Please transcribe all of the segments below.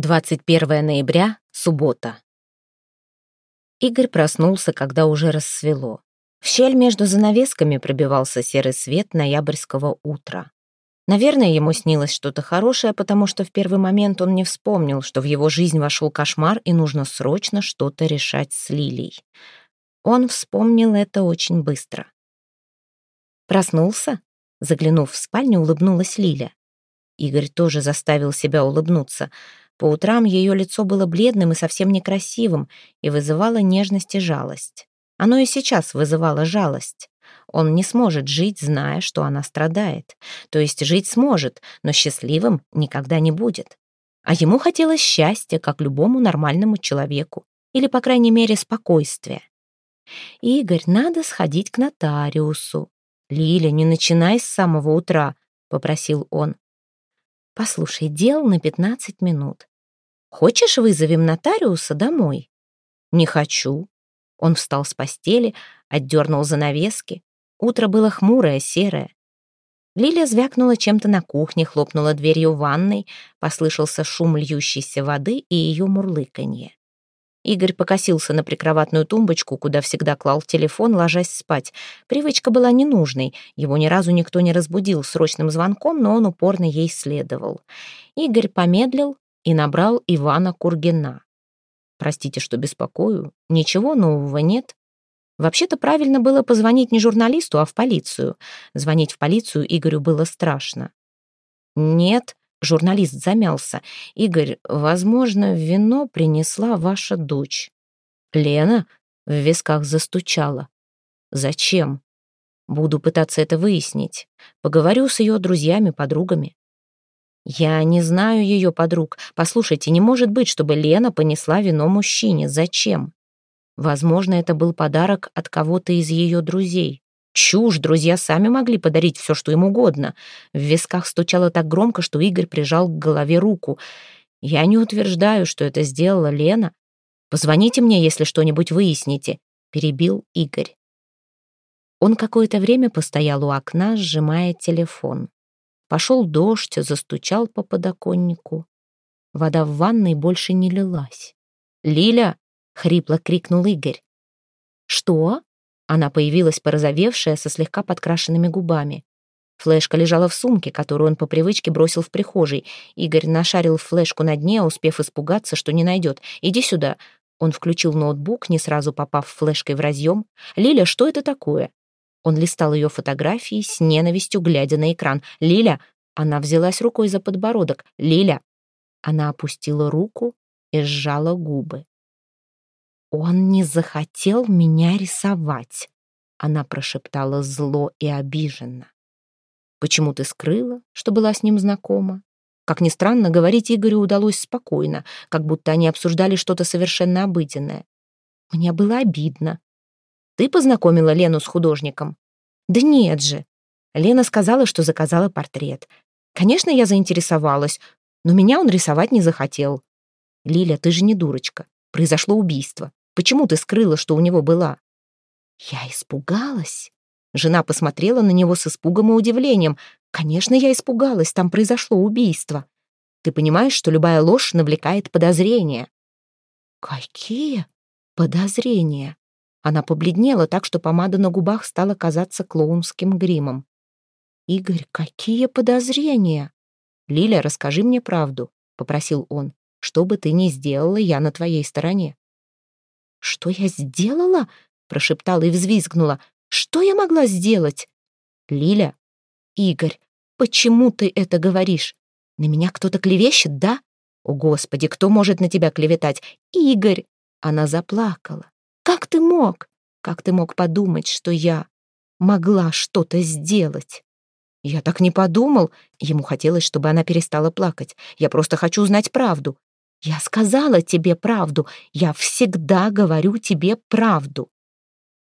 21 ноября, суббота. Игорь проснулся, когда уже рассвело. В щель между занавесками пробивался серый свет ноябрьского утра. Наверное, ему снилось что-то хорошее, потому что в первый момент он не вспомнил, что в его жизнь вошел кошмар и нужно срочно что-то решать с Лилией. Он вспомнил это очень быстро. «Проснулся?» Заглянув в спальню, улыбнулась Лиля. Игорь тоже заставил себя улыбнуться — по утрам ее лицо было бледным и совсем некрасивым и вызывало нежность и жалость. Оно и сейчас вызывало жалость. Он не сможет жить, зная, что она страдает. То есть жить сможет, но счастливым никогда не будет. А ему хотелось счастья, как любому нормальному человеку. Или, по крайней мере, спокойствия. «Игорь, надо сходить к нотариусу». «Лиля, не начинай с самого утра», — попросил он. «Послушай, дел на пятнадцать минут. Хочешь, вызовем нотариуса домой?» «Не хочу». Он встал с постели, отдернул занавески. Утро было хмурое, серое. Лиля звякнула чем-то на кухне, хлопнула дверью ванной, послышался шум льющейся воды и ее мурлыканье. Игорь покосился на прикроватную тумбочку, куда всегда клал телефон, ложась спать. Привычка была ненужной, его ни разу никто не разбудил срочным звонком, но он упорно ей следовал. Игорь помедлил, и набрал Ивана Кургина. Простите, что беспокою, ничего нового нет. Вообще-то правильно было позвонить не журналисту, а в полицию. Звонить в полицию Игорю было страшно. Нет, журналист замялся. Игорь, возможно, вино принесла ваша дочь. Лена в висках застучала. Зачем? Буду пытаться это выяснить. Поговорю с ее друзьями, подругами. «Я не знаю ее подруг. Послушайте, не может быть, чтобы Лена понесла вино мужчине. Зачем?» Возможно, это был подарок от кого-то из ее друзей. Чушь, друзья сами могли подарить все, что им угодно. В висках стучало так громко, что Игорь прижал к голове руку. «Я не утверждаю, что это сделала Лена. Позвоните мне, если что-нибудь выясните», — перебил Игорь. Он какое-то время постоял у окна, сжимая телефон. Пошел дождь, застучал по подоконнику. Вода в ванной больше не лилась. «Лиля!» — хрипло крикнул Игорь. «Что?» Она появилась порозовевшая, со слегка подкрашенными губами. Флешка лежала в сумке, которую он по привычке бросил в прихожей. Игорь нашарил флешку на дне, успев испугаться, что не найдет. «Иди сюда!» Он включил ноутбук, не сразу попав флешкой в разъем. «Лиля, что это такое?» Он листал ее фотографии с ненавистью, глядя на экран. «Лиля!» Она взялась рукой за подбородок. «Лиля!» Она опустила руку и сжала губы. «Он не захотел меня рисовать», — она прошептала зло и обиженно. «Почему ты скрыла, что была с ним знакома?» Как ни странно, говорить Игорю удалось спокойно, как будто они обсуждали что-то совершенно обыденное. Мне было обидно. Ты познакомила Лену с художником? Да нет же. Лена сказала, что заказала портрет. Конечно, я заинтересовалась, но меня он рисовать не захотел. Лиля, ты же не дурочка. Произошло убийство. Почему ты скрыла, что у него была? Я испугалась. Жена посмотрела на него с испугом и удивлением. Конечно, я испугалась, там произошло убийство. Ты понимаешь, что любая ложь навлекает подозрения. Какие подозрения? Она побледнела так, что помада на губах стала казаться клоунским гримом. «Игорь, какие подозрения!» «Лиля, расскажи мне правду», — попросил он. «Что бы ты ни сделала, я на твоей стороне». «Что я сделала?» — прошептала и взвизгнула. «Что я могла сделать?» «Лиля!» «Игорь, почему ты это говоришь? На меня кто-то клевещет, да?» «О, Господи, кто может на тебя клеветать?» «Игорь!» Она заплакала. Как ты мог? Как ты мог подумать, что я могла что-то сделать? Я так не подумал. Ему хотелось, чтобы она перестала плакать. Я просто хочу знать правду. Я сказала тебе правду. Я всегда говорю тебе правду.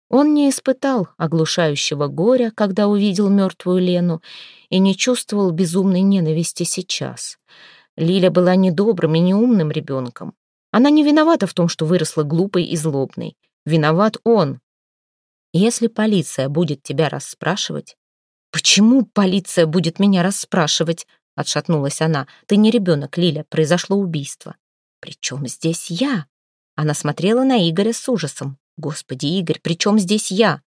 Он не испытал оглушающего горя, когда увидел мертвую Лену, и не чувствовал безумной ненависти сейчас. Лиля была недобрым и неумным ребенком. Она не виновата в том, что выросла глупой и злобной. Виноват он. Если полиция будет тебя расспрашивать... «Почему полиция будет меня расспрашивать?» — отшатнулась она. «Ты не ребенок, Лиля, произошло убийство. «При чем здесь я?» Она смотрела на Игоря с ужасом. «Господи, Игорь, при чем здесь я?»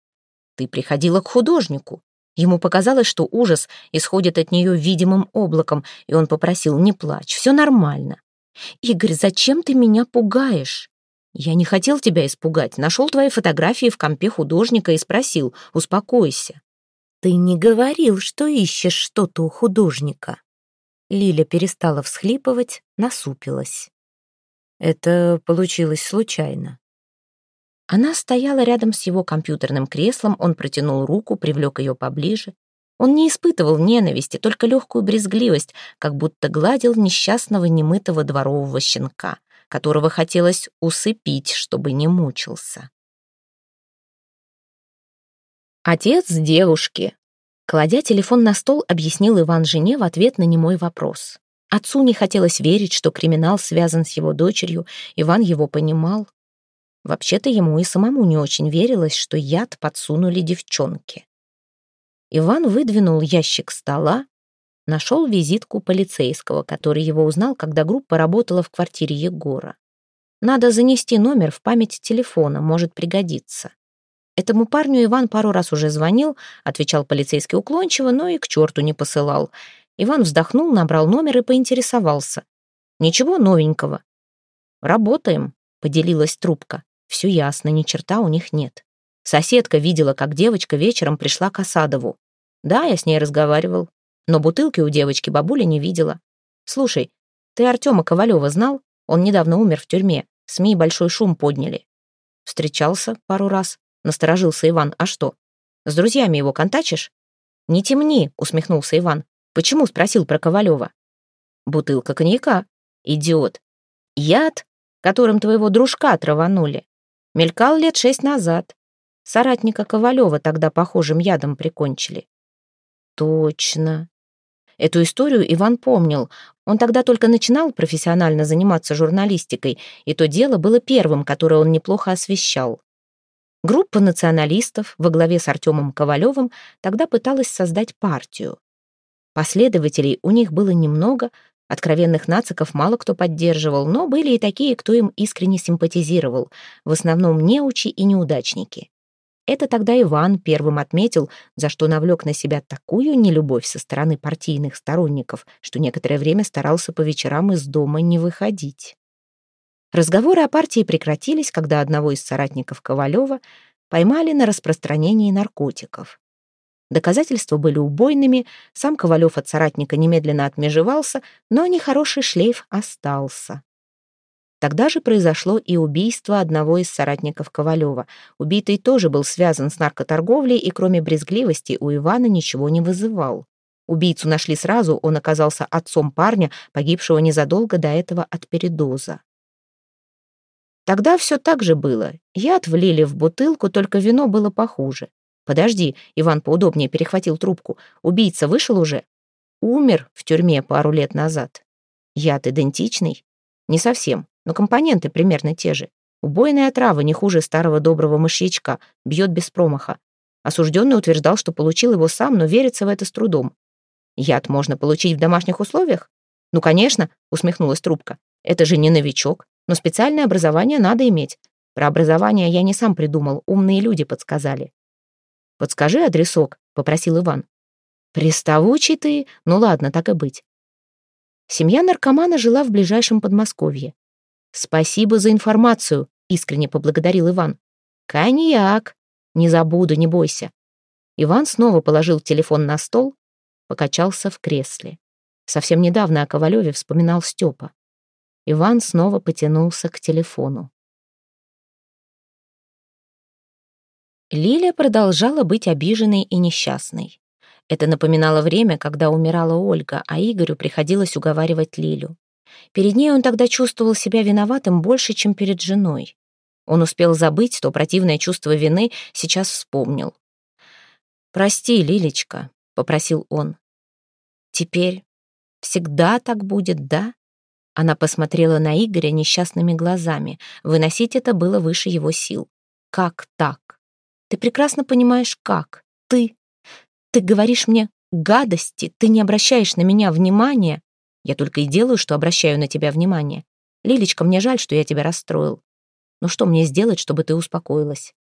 «Ты приходила к художнику». Ему показалось, что ужас исходит от нее видимым облаком, и он попросил «Не плачь, все нормально». «Игорь, зачем ты меня пугаешь?» «Я не хотел тебя испугать. Нашел твои фотографии в компе художника и спросил, успокойся». «Ты не говорил, что ищешь что-то у художника». Лиля перестала всхлипывать, насупилась. Это получилось случайно. Она стояла рядом с его компьютерным креслом, он протянул руку, привлек ее поближе. Он не испытывал ненависти, только легкую брезгливость, как будто гладил несчастного немытого дворового щенка, которого хотелось усыпить, чтобы не мучился. Отец девушки. Кладя телефон на стол, объяснил Иван жене в ответ на немой вопрос. Отцу не хотелось верить, что криминал связан с его дочерью, Иван его понимал. Вообще-то ему и самому не очень верилось, что яд подсунули девчонке. Иван выдвинул ящик стола, нашел визитку полицейского, который его узнал, когда группа работала в квартире Егора. Надо занести номер в память телефона, может пригодиться. Этому парню Иван пару раз уже звонил, отвечал полицейский уклончиво, но и к черту не посылал. Иван вздохнул, набрал номер и поинтересовался. «Ничего новенького». «Работаем», — поделилась трубка. «Все ясно, ни черта у них нет». Соседка видела, как девочка вечером пришла к Осадову. Да, я с ней разговаривал, но бутылки у девочки бабуля не видела. Слушай, ты Артема Ковалева знал? Он недавно умер в тюрьме. СМИ большой шум подняли. Встречался пару раз. Насторожился Иван. А что? С друзьями его контачишь? Не темни, усмехнулся Иван. Почему спросил про Ковалева? Бутылка коньяка. Идиот. Яд, которым твоего дружка траванули. Мелькал лет шесть назад. Соратника Ковалева тогда похожим ядом прикончили. Точно. Эту историю Иван помнил. Он тогда только начинал профессионально заниматься журналистикой, и то дело было первым, которое он неплохо освещал. Группа националистов во главе с Артемом Ковалевым тогда пыталась создать партию. Последователей у них было немного, откровенных нациков мало кто поддерживал, но были и такие, кто им искренне симпатизировал, в основном неучи и неудачники. Это тогда Иван первым отметил, за что навлек на себя такую нелюбовь со стороны партийных сторонников, что некоторое время старался по вечерам из дома не выходить. Разговоры о партии прекратились, когда одного из соратников Ковалева поймали на распространении наркотиков. Доказательства были убойными, сам Ковалев от соратника немедленно отмежевался, но нехороший шлейф остался. Тогда же произошло и убийство одного из соратников Ковалева. Убитый тоже был связан с наркоторговлей и кроме брезгливости у Ивана ничего не вызывал. Убийцу нашли сразу, он оказался отцом парня, погибшего незадолго до этого от передоза. Тогда все так же было. Яд влили в бутылку, только вино было похуже. «Подожди», — Иван поудобнее перехватил трубку. «Убийца вышел уже?» «Умер в тюрьме пару лет назад». «Яд идентичный?» «Не совсем, но компоненты примерно те же. Убойная отрава не хуже старого доброго мышьячка, бьет без промаха. Осужденный утверждал, что получил его сам, но верится в это с трудом. Яд можно получить в домашних условиях? Ну, конечно, усмехнулась трубка. Это же не новичок, но специальное образование надо иметь. Про образование я не сам придумал, умные люди подсказали. «Подскажи адресок», — попросил Иван. «Приставучий ты? Ну ладно, так и быть». Семья наркомана жила в ближайшем Подмосковье. «Спасибо за информацию», — искренне поблагодарил Иван. «Коньяк! Не забуду, не бойся». Иван снова положил телефон на стол, покачался в кресле. Совсем недавно о Ковалеве вспоминал Степа. Иван снова потянулся к телефону. Лиля продолжала быть обиженной и несчастной. Это напоминало время, когда умирала Ольга, а Игорю приходилось уговаривать Лилю. Перед ней он тогда чувствовал себя виноватым больше, чем перед женой. Он успел забыть то противное чувство вины, сейчас вспомнил. «Прости, Лилечка», — попросил он. «Теперь всегда так будет, да?» Она посмотрела на Игоря несчастными глазами. Выносить это было выше его сил. «Как так?» Ты прекрасно понимаешь, как. Ты... Ты говоришь мне гадости, ты не обращаешь на меня внимания. Я только и делаю, что обращаю на тебя внимание. Лилечка, мне жаль, что я тебя расстроил. Но что мне сделать, чтобы ты успокоилась?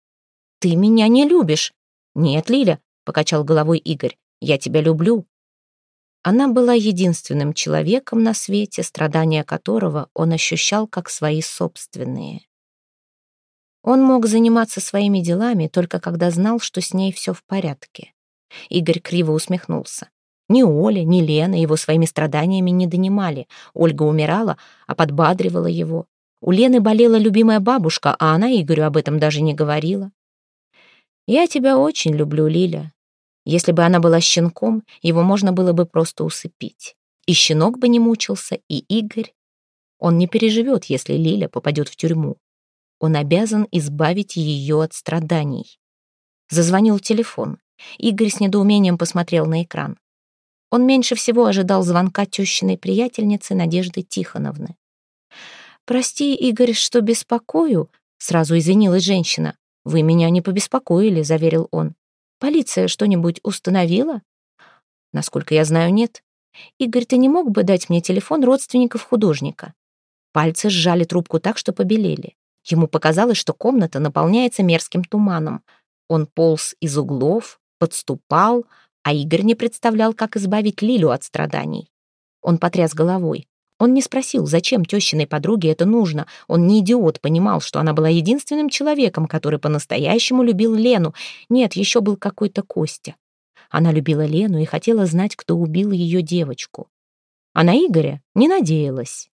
Ты меня не любишь. Нет, Лиля, покачал головой Игорь. Я тебя люблю. Она была единственным человеком на свете, страдания которого он ощущал как свои собственные. Он мог заниматься своими делами только когда знал, что с ней все в порядке. Игорь криво усмехнулся. Ни Оля, ни Лена его своими страданиями не донимали. Ольга умирала, а подбадривала его. У Лены болела любимая бабушка, а она Игорю об этом даже не говорила. «Я тебя очень люблю, Лиля». Если бы она была щенком, его можно было бы просто усыпить. И щенок бы не мучился, и Игорь. Он не переживет, если Лиля попадет в тюрьму. Он обязан избавить ее от страданий. Зазвонил телефон. Игорь с недоумением посмотрел на экран. Он меньше всего ожидал звонка тещиной приятельницы Надежды Тихоновны. «Прости, Игорь, что беспокою?» — сразу извинилась женщина. «Вы меня не побеспокоили», — заверил он. «Полиция что-нибудь установила?» «Насколько я знаю, нет. Игорь, ты не мог бы дать мне телефон родственников художника?» Пальцы сжали трубку так, что побелели. Ему показалось, что комната наполняется мерзким туманом. Он полз из углов, подступал, а Игорь не представлял, как избавить Лилю от страданий. Он потряс головой. Он не спросил, зачем тещиной подруге это нужно. Он не идиот, понимал, что она была единственным человеком, который по-настоящему любил Лену. Нет, еще был какой-то Костя. Она любила Лену и хотела знать, кто убил ее девочку. А на Игоря не надеялась.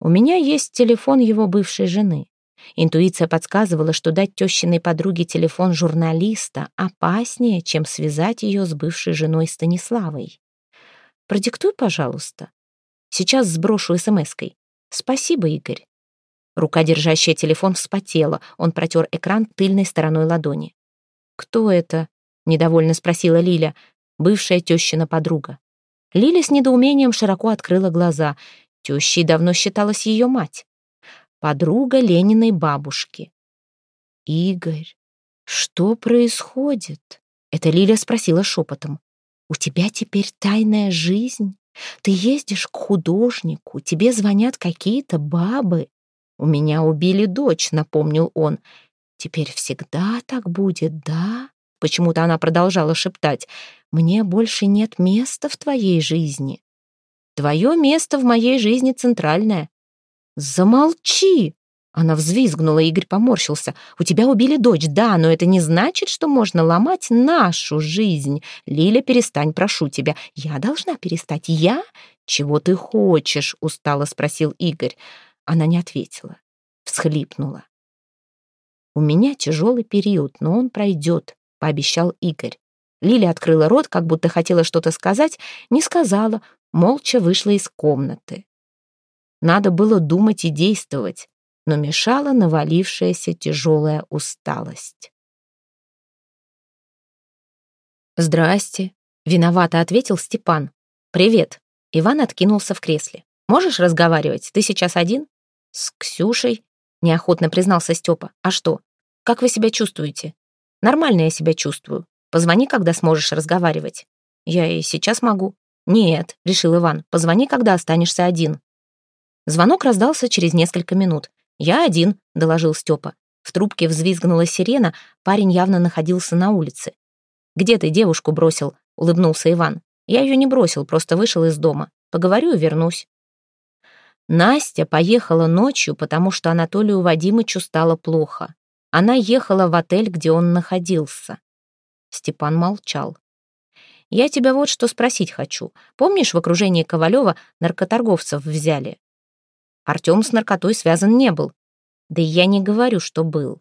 У меня есть телефон его бывшей жены. Интуиция подсказывала, что дать тещиной подруге телефон журналиста опаснее, чем связать ее с бывшей женой Станиславой. «Продиктуй, пожалуйста», Сейчас сброшу смс-кой. Спасибо, Игорь. Рука, держащая телефон, вспотела. Он протер экран тыльной стороной ладони. «Кто это?» — недовольно спросила Лиля, бывшая тещина подруга. Лиля с недоумением широко открыла глаза. Тещей давно считалась ее мать. Подруга Лениной бабушки. «Игорь, что происходит?» Это Лиля спросила шепотом. «У тебя теперь тайная жизнь?» Ты ездишь к художнику, тебе звонят какие-то бабы. У меня убили дочь, напомнил он. Теперь всегда так будет, да? Почему-то она продолжала шептать. Мне больше нет места в твоей жизни. Твое место в моей жизни центральное. Замолчи! Она взвизгнула, Игорь поморщился. «У тебя убили дочь, да, но это не значит, что можно ломать нашу жизнь. Лиля, перестань, прошу тебя. Я должна перестать. Я? Чего ты хочешь?» — устало спросил Игорь. Она не ответила. Всхлипнула. «У меня тяжелый период, но он пройдет», — пообещал Игорь. Лиля открыла рот, как будто хотела что-то сказать, не сказала, молча вышла из комнаты. Надо было думать и действовать но мешала навалившаяся тяжелая усталость. «Здрасте», — виновато ответил Степан. «Привет». Иван откинулся в кресле. «Можешь разговаривать? Ты сейчас один?» «С Ксюшей», — неохотно признался Степа. «А что? Как вы себя чувствуете?» «Нормально я себя чувствую. Позвони, когда сможешь разговаривать». «Я и сейчас могу». «Нет», — решил Иван, — «позвони, когда останешься один». Звонок раздался через несколько минут. «Я один», — доложил Степа. В трубке взвизгнула сирена, парень явно находился на улице. «Где ты девушку бросил?» — улыбнулся Иван. «Я ее не бросил, просто вышел из дома. Поговорю и вернусь». Настя поехала ночью, потому что Анатолию Вадимычу стало плохо. Она ехала в отель, где он находился. Степан молчал. «Я тебя вот что спросить хочу. Помнишь, в окружении Ковалева наркоторговцев взяли? Артем с наркотой связан не был. Да и я не говорю, что был.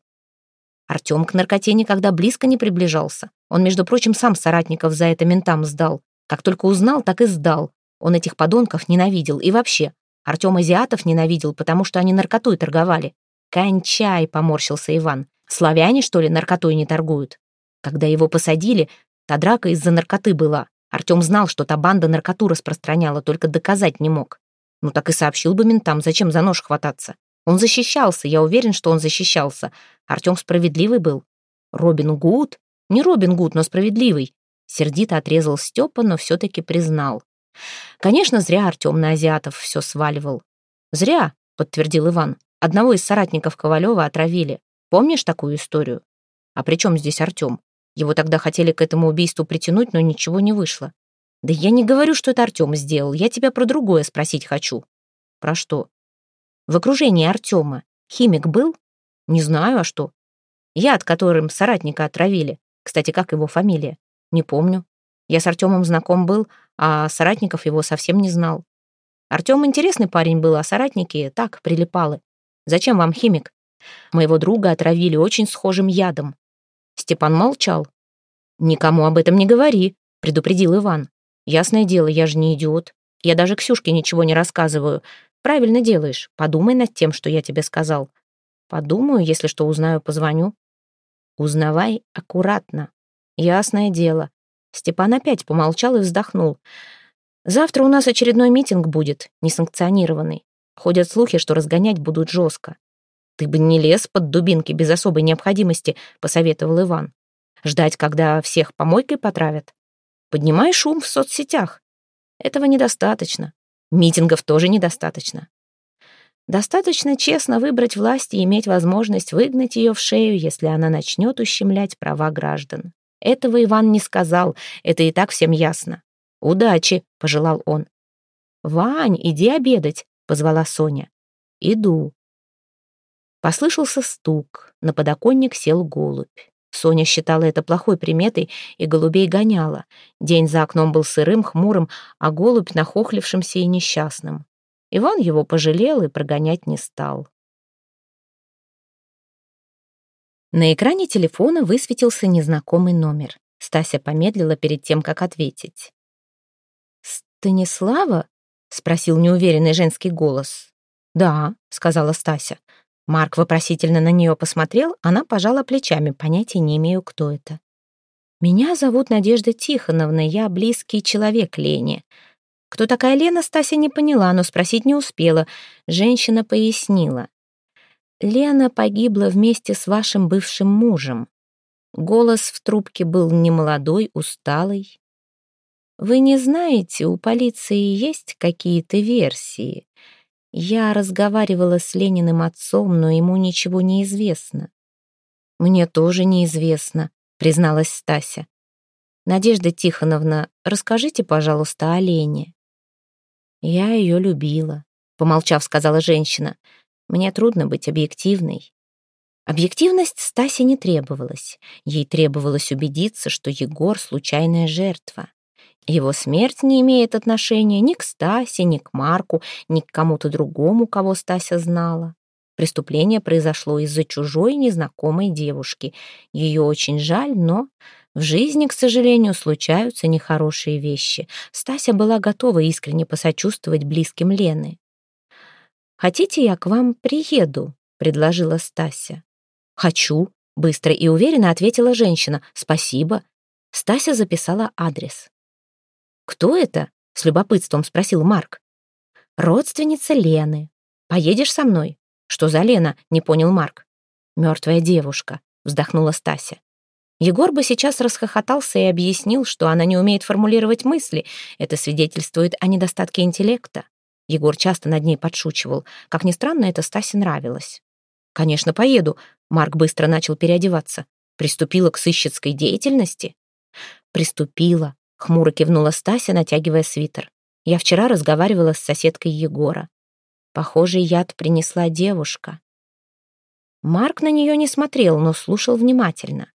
Артем к наркоте никогда близко не приближался. Он, между прочим, сам соратников за это ментам сдал. Как только узнал, так и сдал. Он этих подонков ненавидел. И вообще, Артем азиатов ненавидел, потому что они наркотой торговали. «Кончай!» — поморщился Иван. «Славяне, что ли, наркотой не торгуют?» Когда его посадили, та драка из-за наркоты была. Артем знал, что та банда наркоту распространяла, только доказать не мог. Ну так и сообщил бы ментам, зачем за нож хвататься. Он защищался, я уверен, что он защищался. Артем справедливый был. Робин Гуд? Не Робин Гуд, но справедливый. Сердито отрезал Степа, но все-таки признал. Конечно, зря Артем на азиатов все сваливал. «Зря», — подтвердил Иван. «Одного из соратников Ковалева отравили. Помнишь такую историю? А при чем здесь Артем? Его тогда хотели к этому убийству притянуть, но ничего не вышло. Да я не говорю, что это Артем сделал. Я тебя про другое спросить хочу. Про что? В окружении Артема химик был? Не знаю, а что? Яд, которым соратника отравили. Кстати, как его фамилия? Не помню. Я с Артемом знаком был, а соратников его совсем не знал. Артем интересный парень был, а соратники так, прилипалы. Зачем вам химик? Моего друга отравили очень схожим ядом. Степан молчал. «Никому об этом не говори», — предупредил Иван. «Ясное дело, я же не идиот. Я даже Ксюшке ничего не рассказываю. Правильно делаешь. Подумай над тем, что я тебе сказал. Подумаю, если что узнаю, позвоню. Узнавай аккуратно. Ясное дело. Степан опять помолчал и вздохнул. Завтра у нас очередной митинг будет, несанкционированный. Ходят слухи, что разгонять будут жестко. Ты бы не лез под дубинки без особой необходимости, посоветовал Иван. Ждать, когда всех помойкой потравят. Поднимай шум в соцсетях. Этого недостаточно. Митингов тоже недостаточно. Достаточно честно выбрать власть и иметь возможность выгнать ее в шею, если она начнет ущемлять права граждан. Этого Иван не сказал, это и так всем ясно. «Удачи», — пожелал он. «Вань, иди обедать», — позвала Соня. «Иду». Послышался стук, на подоконник сел голубь. Соня считала это плохой приметой и голубей гоняла. День за окном был сырым, хмурым, а голубь нахохлившимся и несчастным. Иван его пожалел и прогонять не стал. На экране телефона высветился незнакомый номер. Стася помедлила перед тем, как ответить. «Станислава?» — спросил неуверенный женский голос. «Да», — сказала Стася. Марк вопросительно на нее посмотрел, она пожала плечами, понятия не имею, кто это. «Меня зовут Надежда Тихоновна, я близкий человек Лене». Кто такая Лена, Стася не поняла, но спросить не успела. Женщина пояснила. «Лена погибла вместе с вашим бывшим мужем. Голос в трубке был немолодой, усталый. Вы не знаете, у полиции есть какие-то версии?» Я разговаривала с Лениным отцом, но ему ничего не известно. «Мне тоже неизвестно», — призналась Стася. «Надежда Тихоновна, расскажите, пожалуйста, о Лене». «Я ее любила», — помолчав, сказала женщина. «Мне трудно быть объективной». Объективность Стасе не требовалась. Ей требовалось убедиться, что Егор — случайная жертва. Его смерть не имеет отношения ни к Стасе, ни к Марку, ни к кому-то другому, кого Стася знала. Преступление произошло из-за чужой незнакомой девушки. Ее очень жаль, но в жизни, к сожалению, случаются нехорошие вещи. Стася была готова искренне посочувствовать близким Лены. «Хотите, я к вам приеду?» — предложила Стася. «Хочу», — быстро и уверенно ответила женщина. «Спасибо». Стася записала адрес. «Кто это?» — с любопытством спросил Марк. «Родственница Лены. Поедешь со мной?» «Что за Лена?» — не понял Марк. «Мертвая девушка», — вздохнула Стася. Егор бы сейчас расхохотался и объяснил, что она не умеет формулировать мысли. Это свидетельствует о недостатке интеллекта. Егор часто над ней подшучивал. Как ни странно, это Стасе нравилось. «Конечно, поеду», — Марк быстро начал переодеваться. «Приступила к сыщицкой деятельности?» «Приступила», Хмуро кивнула Стася, натягивая свитер. Я вчера разговаривала с соседкой Егора. Похоже, яд принесла девушка. Марк на нее не смотрел, но слушал внимательно.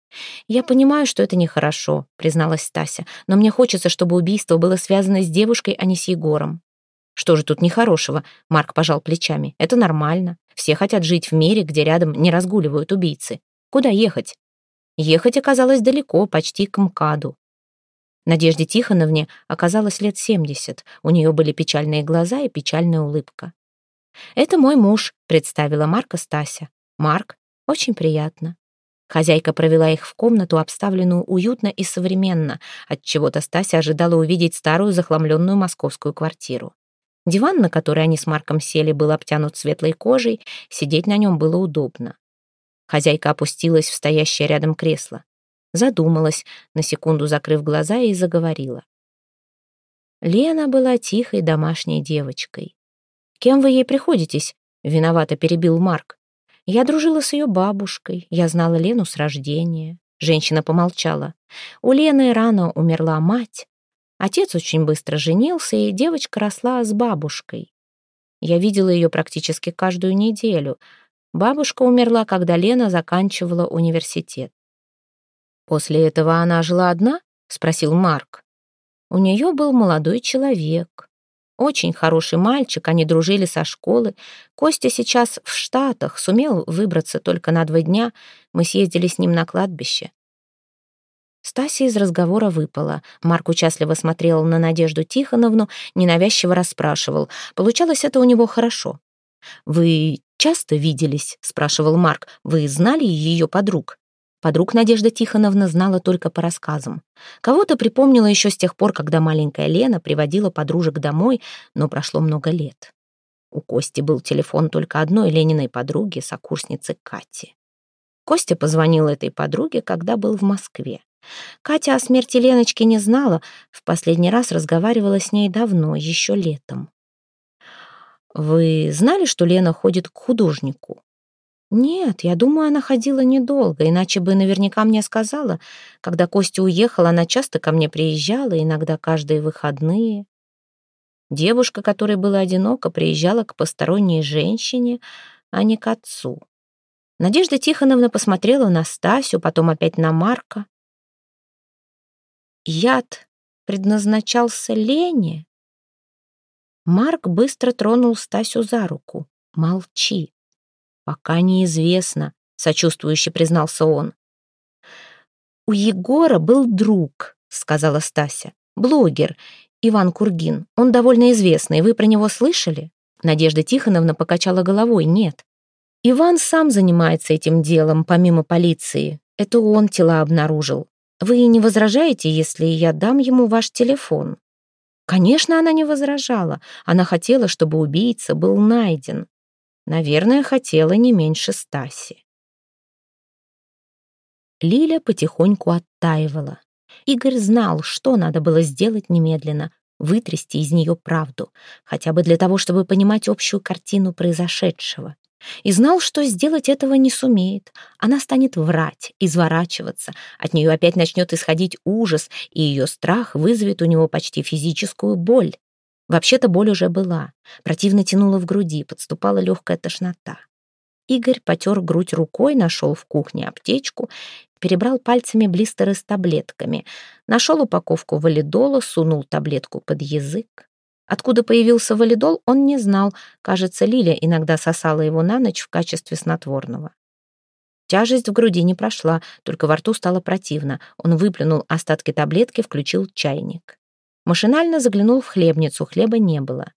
«Я понимаю, что это нехорошо», — призналась Стася, «но мне хочется, чтобы убийство было связано с девушкой, а не с Егором». «Что же тут нехорошего?» — Марк пожал плечами. «Это нормально. Все хотят жить в мире, где рядом не разгуливают убийцы. Куда ехать?» Ехать оказалось далеко, почти к МКАДу. Надежде Тихоновне оказалось лет семьдесят. У нее были печальные глаза и печальная улыбка. «Это мой муж», — представила Марка Стася. «Марк, очень приятно». Хозяйка провела их в комнату, обставленную уютно и современно. Отчего-то Стася ожидала увидеть старую захламленную московскую квартиру. Диван, на который они с Марком сели, был обтянут светлой кожей, сидеть на нем было удобно. Хозяйка опустилась в стоящее рядом кресло задумалась, на секунду закрыв глаза и заговорила. Лена была тихой домашней девочкой. Кем вы ей приходитесь?» — виновато перебил Марк. «Я дружила с ее бабушкой, я знала Лену с рождения». Женщина помолчала. У Лены рано умерла мать. Отец очень быстро женился, и девочка росла с бабушкой. Я видела ее практически каждую неделю. Бабушка умерла, когда Лена заканчивала университет. «После этого она жила одна?» — спросил Марк. У нее был молодой человек. Очень хороший мальчик, они дружили со школы. Костя сейчас в Штатах, сумел выбраться только на два дня. Мы съездили с ним на кладбище. Стася из разговора выпала. Марк участливо смотрел на Надежду Тихоновну, ненавязчиво расспрашивал. Получалось это у него хорошо. «Вы часто виделись?» — спрашивал Марк. «Вы знали ее подруг?» Подруг Надежда Тихоновна знала только по рассказам. Кого-то припомнила еще с тех пор, когда маленькая Лена приводила подружек домой, но прошло много лет. У Кости был телефон только одной Лениной подруги, сокурсницы Кати. Костя позвонил этой подруге, когда был в Москве. Катя о смерти Леночки не знала, в последний раз разговаривала с ней давно, еще летом. «Вы знали, что Лена ходит к художнику?» «Нет, я думаю, она ходила недолго, иначе бы наверняка мне сказала. Когда Костя уехал, она часто ко мне приезжала, иногда каждые выходные. Девушка, которой было одиноко, приезжала к посторонней женщине, а не к отцу. Надежда Тихоновна посмотрела на Стасю, потом опять на Марка. Яд предназначался Лене? Марк быстро тронул Стасю за руку. «Молчи. «Пока неизвестно», — сочувствующе признался он. «У Егора был друг», — сказала Стася. «Блогер, Иван Кургин. Он довольно известный. Вы про него слышали?» Надежда Тихоновна покачала головой. «Нет. Иван сам занимается этим делом, помимо полиции. Это он тела обнаружил. Вы не возражаете, если я дам ему ваш телефон?» Конечно, она не возражала. Она хотела, чтобы убийца был найден. Наверное, хотела не меньше Стаси. Лиля потихоньку оттаивала. Игорь знал, что надо было сделать немедленно, вытрясти из нее правду, хотя бы для того, чтобы понимать общую картину произошедшего. И знал, что сделать этого не сумеет. Она станет врать, изворачиваться, от нее опять начнет исходить ужас, и ее страх вызовет у него почти физическую боль. Вообще-то боль уже была. Противно тянуло в груди, подступала легкая тошнота. Игорь потер грудь рукой, нашел в кухне аптечку, перебрал пальцами блистеры с таблетками, нашел упаковку валидола, сунул таблетку под язык. Откуда появился валидол, он не знал. Кажется, Лиля иногда сосала его на ночь в качестве снотворного. Тяжесть в груди не прошла, только во рту стало противно. Он выплюнул остатки таблетки, включил чайник. Машинально заглянул в хлебницу, хлеба не было.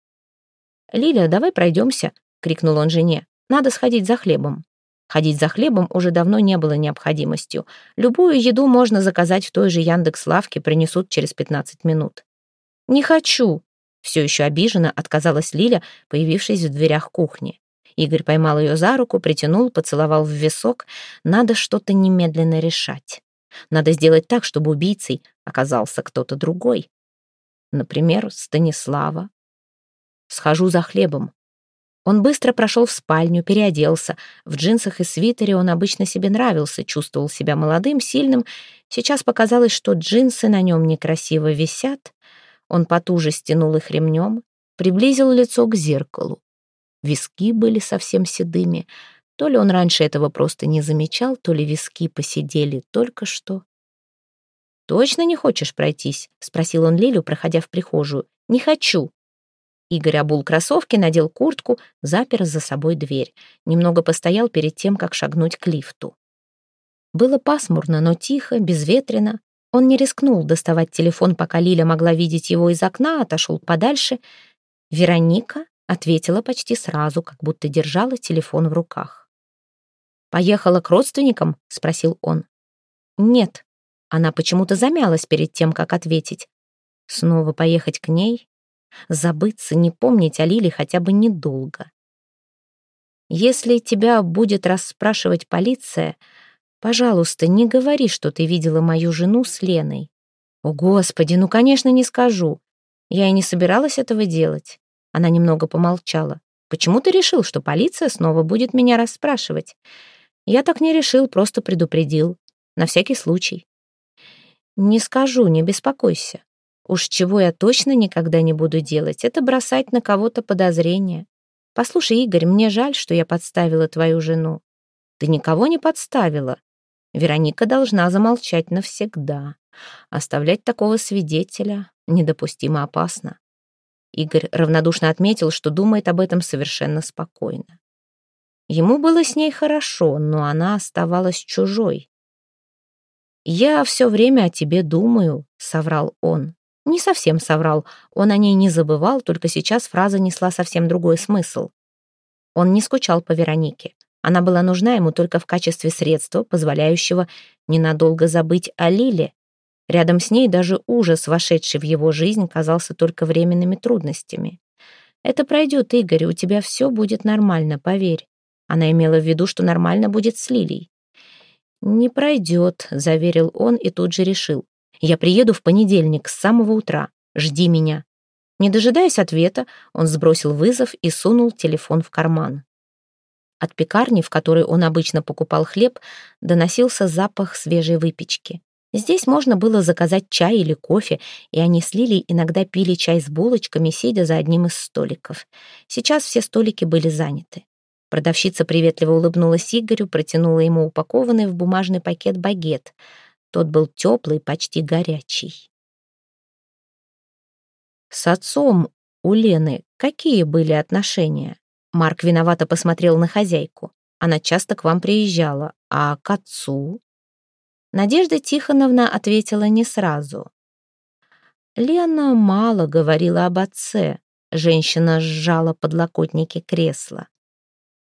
«Лиля, давай пройдемся», — крикнул он жене. «Надо сходить за хлебом». Ходить за хлебом уже давно не было необходимостью. Любую еду можно заказать в той же Яндекс-лавке, принесут через 15 минут. «Не хочу», — все еще обиженно отказалась Лиля, появившись в дверях кухни. Игорь поймал ее за руку, притянул, поцеловал в висок. Надо что-то немедленно решать. Надо сделать так, чтобы убийцей оказался кто-то другой. Например, Станислава. Схожу за хлебом. Он быстро прошел в спальню, переоделся. В джинсах и свитере он обычно себе нравился, чувствовал себя молодым, сильным. Сейчас показалось, что джинсы на нем некрасиво висят. Он потуже стянул их ремнем, приблизил лицо к зеркалу. Виски были совсем седыми. То ли он раньше этого просто не замечал, то ли виски посидели только что. «Точно не хочешь пройтись?» — спросил он Лилю, проходя в прихожую. «Не хочу». Игорь обул кроссовки, надел куртку, запер за собой дверь. Немного постоял перед тем, как шагнуть к лифту. Было пасмурно, но тихо, безветренно. Он не рискнул доставать телефон, пока Лиля могла видеть его из окна, отошел подальше. Вероника ответила почти сразу, как будто держала телефон в руках. «Поехала к родственникам?» — спросил он. «Нет», она почему-то замялась перед тем, как ответить. Снова поехать к ней? Забыться, не помнить о Лиле хотя бы недолго. Если тебя будет расспрашивать полиция, пожалуйста, не говори, что ты видела мою жену с Леной. О, Господи, ну, конечно, не скажу. Я и не собиралась этого делать. Она немного помолчала. Почему ты решил, что полиция снова будет меня расспрашивать? Я так не решил, просто предупредил. На всякий случай. Не скажу, не беспокойся. Уж чего я точно никогда не буду делать, это бросать на кого-то подозрения. Послушай, Игорь, мне жаль, что я подставила твою жену. Ты никого не подставила. Вероника должна замолчать навсегда. Оставлять такого свидетеля недопустимо опасно. Игорь равнодушно отметил, что думает об этом совершенно спокойно. Ему было с ней хорошо, но она оставалась чужой. «Я все время о тебе думаю», — соврал он. Не совсем соврал, он о ней не забывал, только сейчас фраза несла совсем другой смысл. Он не скучал по Веронике. Она была нужна ему только в качестве средства, позволяющего ненадолго забыть о Лиле. Рядом с ней даже ужас, вошедший в его жизнь, казался только временными трудностями. «Это пройдет, Игорь, у тебя все будет нормально, поверь». Она имела в виду, что нормально будет с Лилей. «Не пройдет», — заверил он и тут же решил. «Я приеду в понедельник с самого утра. Жди меня». Не дожидаясь ответа, он сбросил вызов и сунул телефон в карман. От пекарни, в которой он обычно покупал хлеб, доносился запах свежей выпечки. Здесь можно было заказать чай или кофе, и они с Лилей иногда пили чай с булочками, сидя за одним из столиков. Сейчас все столики были заняты. Продавщица приветливо улыбнулась Игорю, протянула ему упакованный в бумажный пакет багет. Тот был теплый, почти горячий. С отцом у Лены какие были отношения? Марк виновато посмотрел на хозяйку. Она часто к вам приезжала, а к отцу? Надежда Тихоновна ответила не сразу. Лена мало говорила об отце. Женщина сжала подлокотники кресла.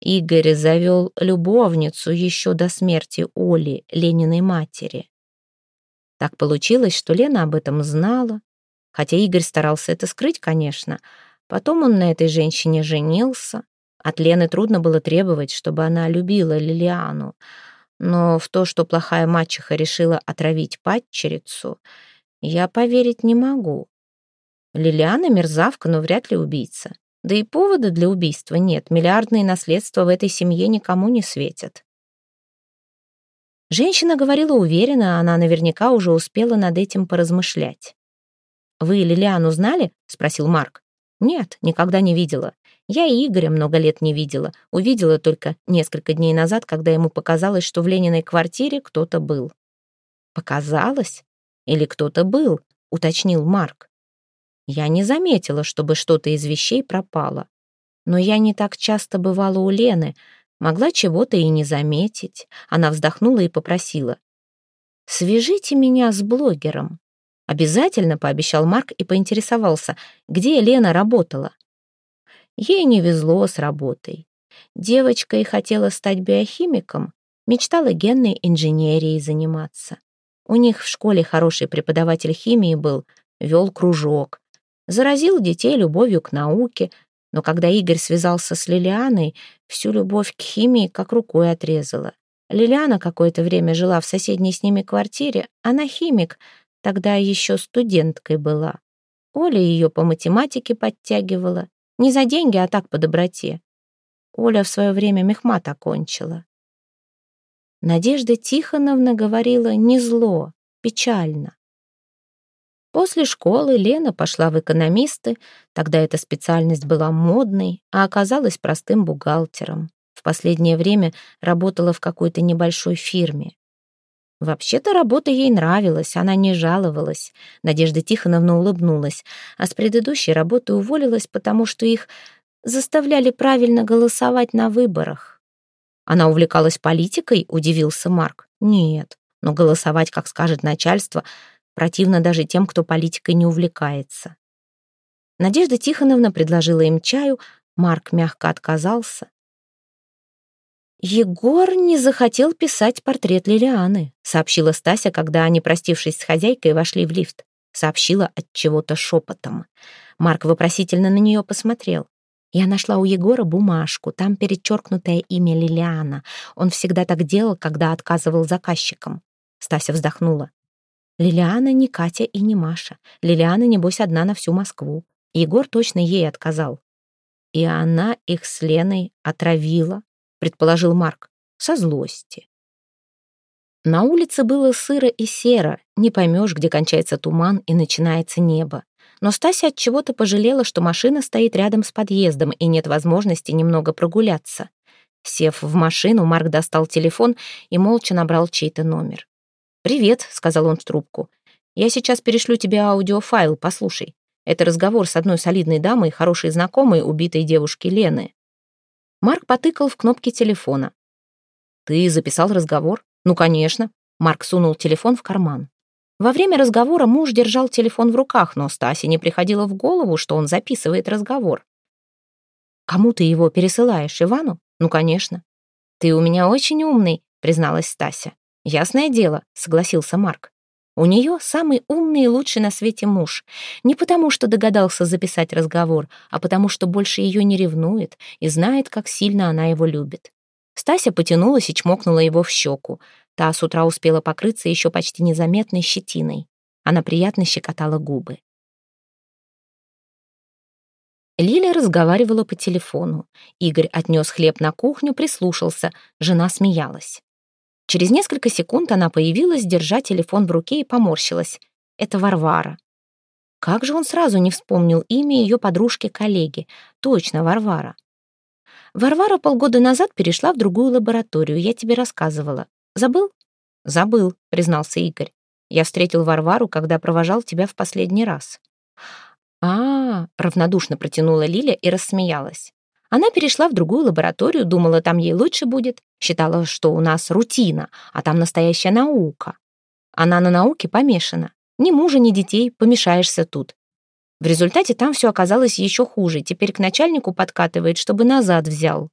Игорь завел любовницу еще до смерти Оли, Лениной матери. Так получилось, что Лена об этом знала, хотя Игорь старался это скрыть, конечно. Потом он на этой женщине женился. От Лены трудно было требовать, чтобы она любила Лилиану. Но в то, что плохая мачеха решила отравить падчерицу, я поверить не могу. Лилиана мерзавка, но вряд ли убийца. Да и повода для убийства нет. Миллиардные наследства в этой семье никому не светят. Женщина говорила уверенно, она наверняка уже успела над этим поразмышлять. «Вы Лилиану знали?» — спросил Марк. «Нет, никогда не видела. Я и Игоря много лет не видела. Увидела только несколько дней назад, когда ему показалось, что в Лениной квартире кто-то был». «Показалось? Или кто-то был?» — уточнил Марк. Я не заметила, чтобы что-то из вещей пропало. Но я не так часто бывала у Лены, могла чего-то и не заметить. Она вздохнула и попросила. «Свяжите меня с блогером». Обязательно, пообещал Марк и поинтересовался, где Лена работала. Ей не везло с работой. Девочка и хотела стать биохимиком, мечтала генной инженерией заниматься. У них в школе хороший преподаватель химии был, вел кружок. Заразил детей любовью к науке, но когда Игорь связался с Лилианой, всю любовь к химии как рукой отрезала. Лилиана какое-то время жила в соседней с ними квартире, она химик, тогда еще студенткой была. Оля ее по математике подтягивала. Не за деньги, а так по доброте. Оля в свое время мехмат окончила. Надежда Тихоновна говорила не зло, печально. После школы Лена пошла в экономисты, тогда эта специальность была модной, а оказалась простым бухгалтером. В последнее время работала в какой-то небольшой фирме. Вообще-то работа ей нравилась, она не жаловалась. Надежда Тихоновна улыбнулась, а с предыдущей работы уволилась, потому что их заставляли правильно голосовать на выборах. Она увлекалась политикой, удивился Марк. Нет, но голосовать, как скажет начальство, Противно даже тем, кто политикой не увлекается. Надежда Тихоновна предложила им чаю, Марк мягко отказался. «Егор не захотел писать портрет Лилианы», сообщила Стася, когда они, простившись с хозяйкой, вошли в лифт. Сообщила от чего-то шепотом. Марк вопросительно на нее посмотрел. Я нашла у Егора бумажку, там перечеркнутое имя Лилиана. Он всегда так делал, когда отказывал заказчикам. Стася вздохнула. Лилиана не Катя и не Маша. Лилиана, небось, одна на всю Москву. Егор точно ей отказал. И она их с Леной отравила, предположил Марк, со злости. На улице было сыро и серо, не поймешь, где кончается туман и начинается небо. Но Стася от чего-то пожалела, что машина стоит рядом с подъездом и нет возможности немного прогуляться. Сев в машину, Марк достал телефон и молча набрал чей-то номер. «Привет», — сказал он в трубку. «Я сейчас перешлю тебе аудиофайл, послушай. Это разговор с одной солидной дамой, хорошей знакомой убитой девушки Лены». Марк потыкал в кнопки телефона. «Ты записал разговор?» «Ну, конечно». Марк сунул телефон в карман. Во время разговора муж держал телефон в руках, но Стасе не приходило в голову, что он записывает разговор. «Кому ты его пересылаешь, Ивану?» «Ну, конечно». «Ты у меня очень умный», — призналась Стася. «Ясное дело», — согласился Марк. У нее самый умный и лучший на свете муж. Не потому, что догадался записать разговор, а потому, что больше ее не ревнует и знает, как сильно она его любит. Стася потянулась и чмокнула его в щеку. Та с утра успела покрыться еще почти незаметной щетиной. Она приятно щекотала губы. Лиля разговаривала по телефону. Игорь отнес хлеб на кухню, прислушался. Жена смеялась. Через несколько секунд она появилась, держа телефон в руке и поморщилась. Это Варвара. Как же он сразу не вспомнил имя ее подружки-коллеги? Точно, Варвара. Варвара полгода назад перешла в другую лабораторию, я тебе рассказывала. Забыл? Забыл, признался Игорь. Я встретил Варвару, когда провожал тебя в последний раз. А, -а, -а равнодушно протянула Лиля и рассмеялась. Она перешла в другую лабораторию, думала, там ей лучше будет, считала, что у нас рутина, а там настоящая наука. Она на науке помешана. Ни мужа, ни детей, помешаешься тут. В результате там все оказалось еще хуже. Теперь к начальнику подкатывает, чтобы назад взял.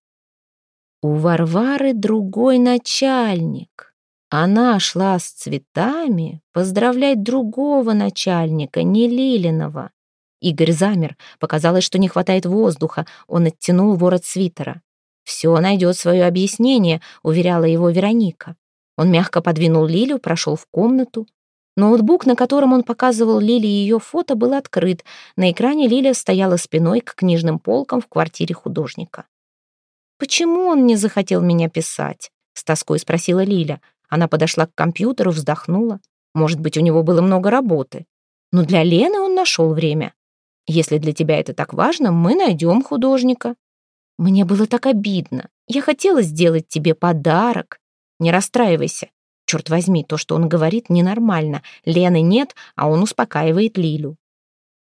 У Варвары другой начальник. Она шла с цветами поздравлять другого начальника, не Лилиного. Игорь замер. Показалось, что не хватает воздуха. Он оттянул ворот свитера. «Все найдет свое объяснение», — уверяла его Вероника. Он мягко подвинул Лилю, прошел в комнату. Ноутбук, на котором он показывал Лиле ее фото, был открыт. На экране Лиля стояла спиной к книжным полкам в квартире художника. «Почему он не захотел меня писать?» — с тоской спросила Лиля. Она подошла к компьютеру, вздохнула. Может быть, у него было много работы. Но для Лены он нашел время. Если для тебя это так важно, мы найдем художника. Мне было так обидно. Я хотела сделать тебе подарок. Не расстраивайся. Черт возьми, то, что он говорит, ненормально. Лены нет, а он успокаивает Лилю.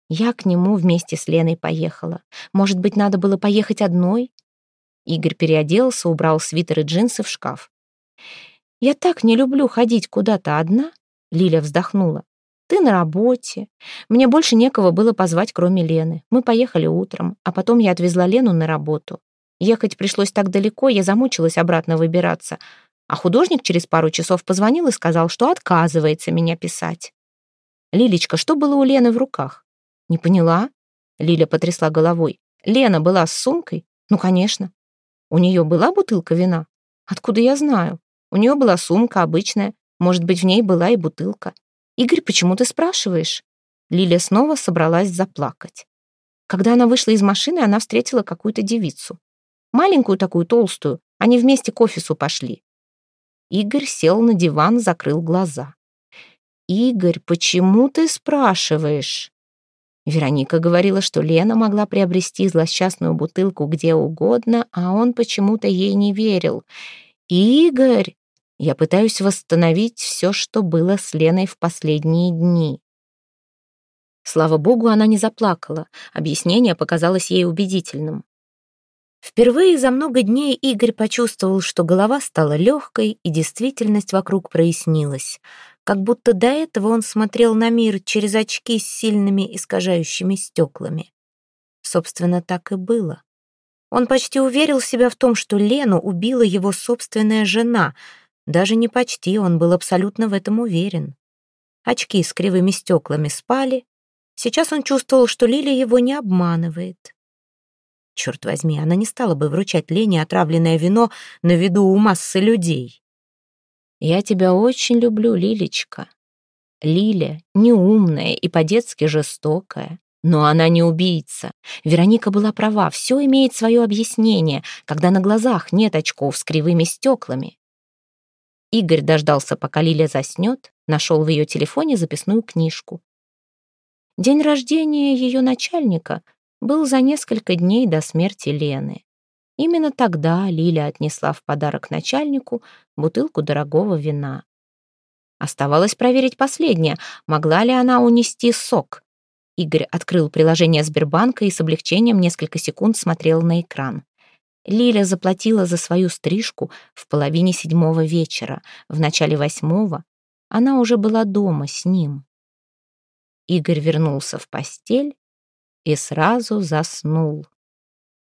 Я к нему вместе с Леной поехала. Может быть, надо было поехать одной? Игорь переоделся, убрал свитер и джинсы в шкаф. «Я так не люблю ходить куда-то одна», — Лиля вздохнула. «Ты на работе. Мне больше некого было позвать, кроме Лены. Мы поехали утром, а потом я отвезла Лену на работу. Ехать пришлось так далеко, я замучилась обратно выбираться. А художник через пару часов позвонил и сказал, что отказывается меня писать. «Лилечка, что было у Лены в руках?» «Не поняла?» Лиля потрясла головой. «Лена была с сумкой?» «Ну, конечно. У нее была бутылка вина? Откуда я знаю? У нее была сумка обычная, может быть, в ней была и бутылка. Игорь, почему ты спрашиваешь? Лилия снова собралась заплакать. Когда она вышла из машины, она встретила какую-то девицу. Маленькую такую, толстую. Они вместе к офису пошли. Игорь сел на диван, закрыл глаза. «Игорь, почему ты спрашиваешь?» Вероника говорила, что Лена могла приобрести злосчастную бутылку где угодно, а он почему-то ей не верил. «Игорь, я пытаюсь восстановить все, что было с Леной в последние дни». Слава богу, она не заплакала. Объяснение показалось ей убедительным. Впервые за много дней Игорь почувствовал, что голова стала легкой, и действительность вокруг прояснилась как будто до этого он смотрел на мир через очки с сильными искажающими стеклами. Собственно, так и было. Он почти уверил себя в том, что Лену убила его собственная жена. Даже не почти, он был абсолютно в этом уверен. Очки с кривыми стеклами спали. Сейчас он чувствовал, что Лиля его не обманывает. Черт возьми, она не стала бы вручать Лене отравленное вино на виду у массы людей. «Я тебя очень люблю, Лилечка». Лиля неумная и по-детски жестокая. Но она не убийца. Вероника была права, все имеет свое объяснение, когда на глазах нет очков с кривыми стеклами. Игорь дождался, пока Лиля заснет, нашел в ее телефоне записную книжку. День рождения ее начальника был за несколько дней до смерти Лены. Именно тогда Лиля отнесла в подарок начальнику бутылку дорогого вина. Оставалось проверить последнее, могла ли она унести сок. Игорь открыл приложение Сбербанка и с облегчением несколько секунд смотрел на экран. Лиля заплатила за свою стрижку в половине седьмого вечера. В начале восьмого она уже была дома с ним. Игорь вернулся в постель и сразу заснул.